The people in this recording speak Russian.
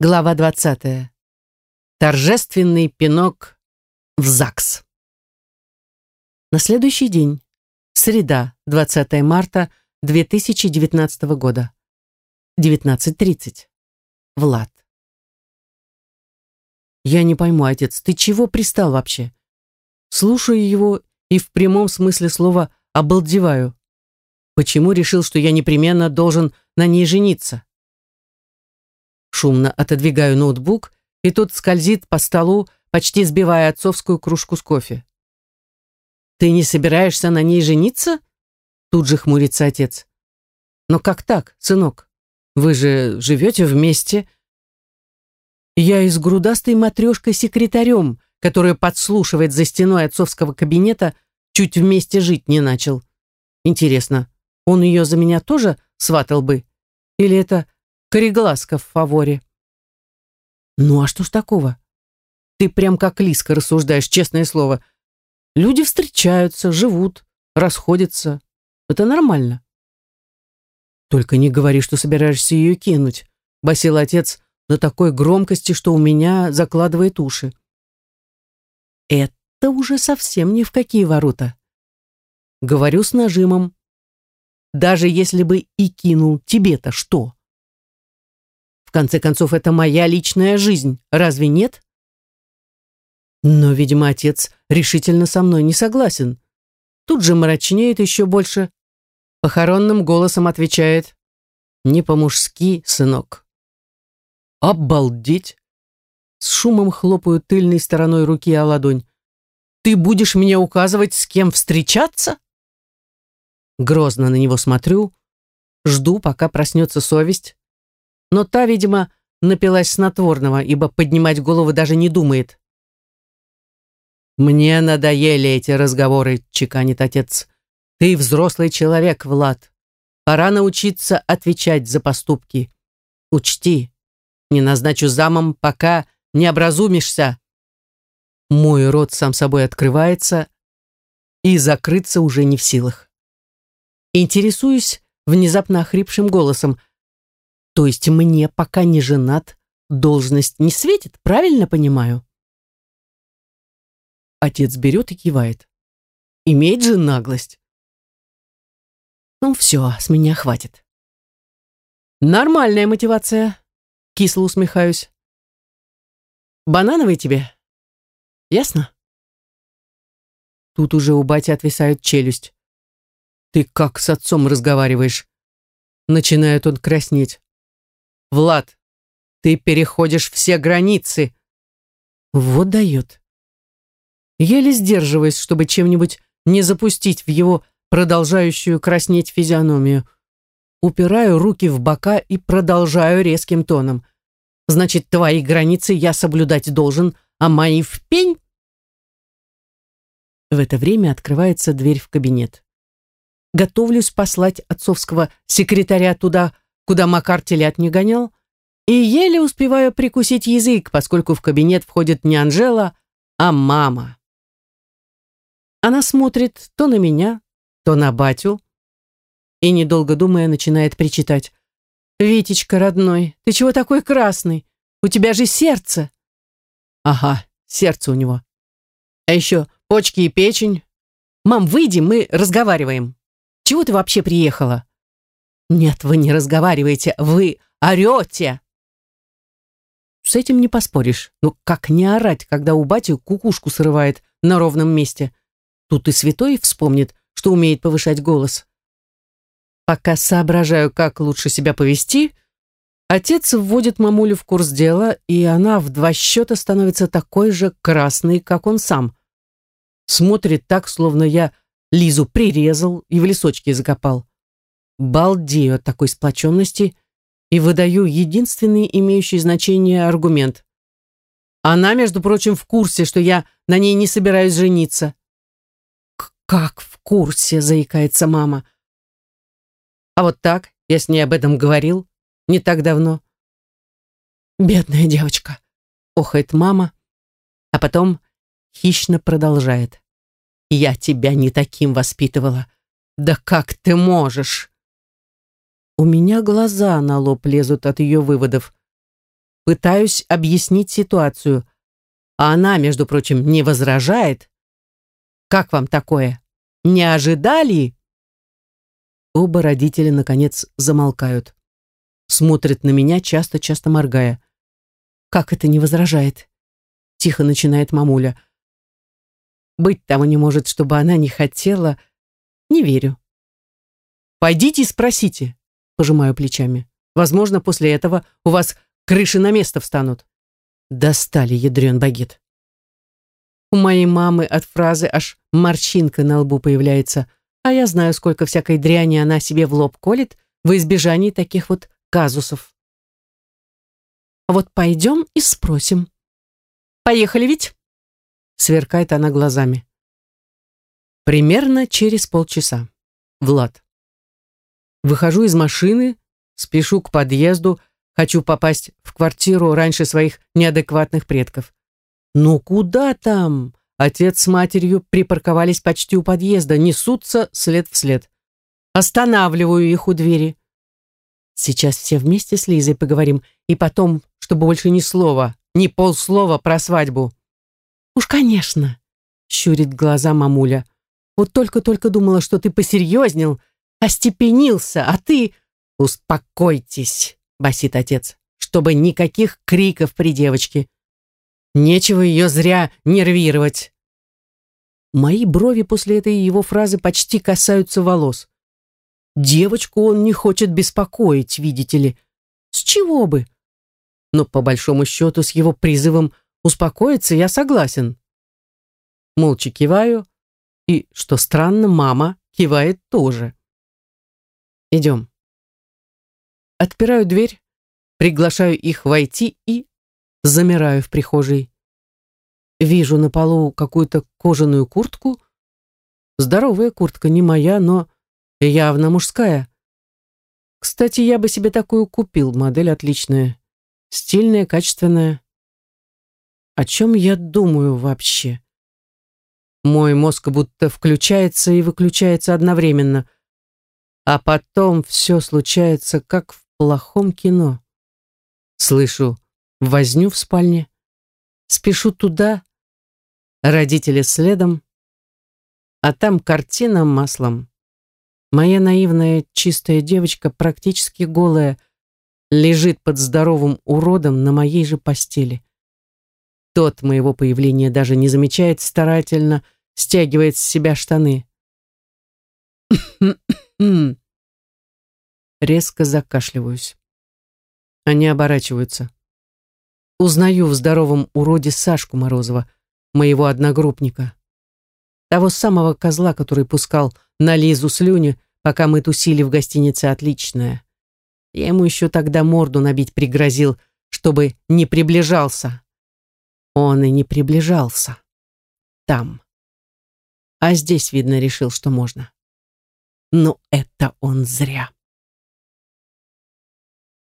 Глава 20. Торжественный пинок в ЗАГС. На следующий день, среда, 20 марта 2019 года, 19.30. Влад. Я не пойму, отец, ты чего пристал вообще? Слушаю его и в прямом смысле слова обалдеваю. Почему решил, что я непременно должен на ней жениться? Шумно отодвигаю ноутбук, и тот скользит по столу, почти сбивая отцовскую кружку с кофе. «Ты не собираешься на ней жениться?» Тут же хмурится отец. «Но как так, сынок? Вы же живете вместе?» Я и с грудастой матрешкой-секретарем, которая подслушивает за стеной отцовского кабинета, чуть вместе жить не начал. Интересно, он ее за меня тоже сватал бы? Или это Кореглазка в фаворе. Ну а что ж такого? Ты прям как Лиска рассуждаешь, честное слово. Люди встречаются, живут, расходятся. Это нормально. Только не говори, что собираешься ее кинуть, басил отец на такой громкости, что у меня закладывает уши. Это уже совсем ни в какие ворота. Говорю с нажимом. Даже если бы и кинул, тебе-то что? Конце концов, это моя личная жизнь, разве нет? Но, видимо, отец решительно со мной не согласен. Тут же мрачнеет еще больше. Похоронным голосом отвечает. Не по-мужски, сынок. Обалдеть! С шумом хлопаю тыльной стороной руки о ладонь. Ты будешь мне указывать, с кем встречаться? Грозно на него смотрю, жду, пока проснется совесть, но та, видимо, напилась снотворного, ибо поднимать голову даже не думает. «Мне надоели эти разговоры», — чеканит отец. «Ты взрослый человек, Влад. Пора научиться отвечать за поступки. Учти, не назначу замом, пока не образумишься». Мой рот сам собой открывается и закрыться уже не в силах. Интересуюсь внезапно охрипшим голосом — то есть мне, пока не женат, должность не светит, правильно понимаю? Отец берет и кивает. Имеет же наглость. Ну все, с меня хватит. Нормальная мотивация. Кисло усмехаюсь. Банановый тебе? Ясно? Тут уже у бати отвисает челюсть. Ты как с отцом разговариваешь? Начинает он краснеть. Влад, ты переходишь все границы. Вот дает. Еле сдерживаясь, чтобы чем-нибудь не запустить в его продолжающую краснеть физиономию. Упираю руки в бока и продолжаю резким тоном. Значит, твои границы я соблюдать должен, а мои в пень? В это время открывается дверь в кабинет. Готовлюсь послать отцовского секретаря туда, куда Макар телят не гонял, и еле успеваю прикусить язык, поскольку в кабинет входит не Анжела, а мама. Она смотрит то на меня, то на батю, и, недолго думая, начинает причитать. «Витечка, родной, ты чего такой красный? У тебя же сердце!» «Ага, сердце у него. А еще почки и печень. Мам, выйди, мы разговариваем. Чего ты вообще приехала?» Нет, вы не разговариваете, вы орете. С этим не поспоришь. Ну как не орать, когда у бати кукушку срывает на ровном месте? Тут и святой вспомнит, что умеет повышать голос. Пока соображаю, как лучше себя повести, отец вводит мамулю в курс дела, и она в два счета становится такой же красной, как он сам. Смотрит так, словно я Лизу прирезал и в лесочке закопал балдею от такой сплоченности и выдаю единственный имеющий значение аргумент. Она, между прочим, в курсе, что я на ней не собираюсь жениться. «Как в курсе?» — заикается мама. «А вот так, я с ней об этом говорил, не так давно». «Бедная девочка», — охает мама, а потом хищно продолжает. «Я тебя не таким воспитывала. Да как ты можешь?» У меня глаза на лоб лезут от ее выводов. пытаюсь объяснить ситуацию. А она, между прочим, не возражает. Как вам такое? Не ожидали? Оба родителя, наконец, замолкают. Смотрят на меня, часто-часто моргая. Как это не возражает? Тихо начинает мамуля. Быть того не может, чтобы она не хотела. Не верю. Пойдите и спросите, пожимаю плечами. Возможно, после этого у вас крыши на место встанут. Достали, ядрен багет. У моей мамы от фразы аж морщинка на лбу появляется, а я знаю, сколько всякой дряни она себе в лоб колет в избежании таких вот казусов. Вот пойдем и спросим. Поехали ведь? Сверкает она глазами. Примерно через полчаса. Влад. Выхожу из машины, спешу к подъезду, хочу попасть в квартиру раньше своих неадекватных предков. Ну куда там? Отец с матерью припарковались почти у подъезда, несутся след в след. Останавливаю их у двери. Сейчас все вместе с Лизой поговорим, и потом, чтобы больше ни слова, ни полслова про свадьбу. Уж, конечно, щурит глаза мамуля. Вот только-только думала, что ты посерьезнел, остепенился, а ты... Успокойтесь, басит отец, чтобы никаких криков при девочке. Нечего ее зря нервировать. Мои брови после этой его фразы почти касаются волос. Девочку он не хочет беспокоить, видите ли. С чего бы? Но по большому счету с его призывом успокоиться я согласен. Молча киваю, и, что странно, мама кивает тоже. Идем. Отпираю дверь, приглашаю их войти и замираю в прихожей. Вижу на полу какую-то кожаную куртку. Здоровая куртка, не моя, но явно мужская. Кстати, я бы себе такую купил, модель отличная. Стильная, качественная. О чем я думаю вообще? Мой мозг будто включается и выключается одновременно. А потом все случается, как в плохом кино. Слышу возню в спальне, спешу туда, родители следом, а там картина маслом. Моя наивная чистая девочка, практически голая, лежит под здоровым уродом на моей же постели. Тот моего появления даже не замечает, старательно стягивает с себя штаны. Резко закашливаюсь. Они оборачиваются. Узнаю в здоровом уроде Сашку Морозова, моего одногруппника. Того самого козла, который пускал на Лизу слюни, пока мы тусили в гостинице «Отличная». Я ему еще тогда морду набить пригрозил, чтобы не приближался. Он и не приближался. Там. А здесь, видно, решил, что можно. Но это он зря.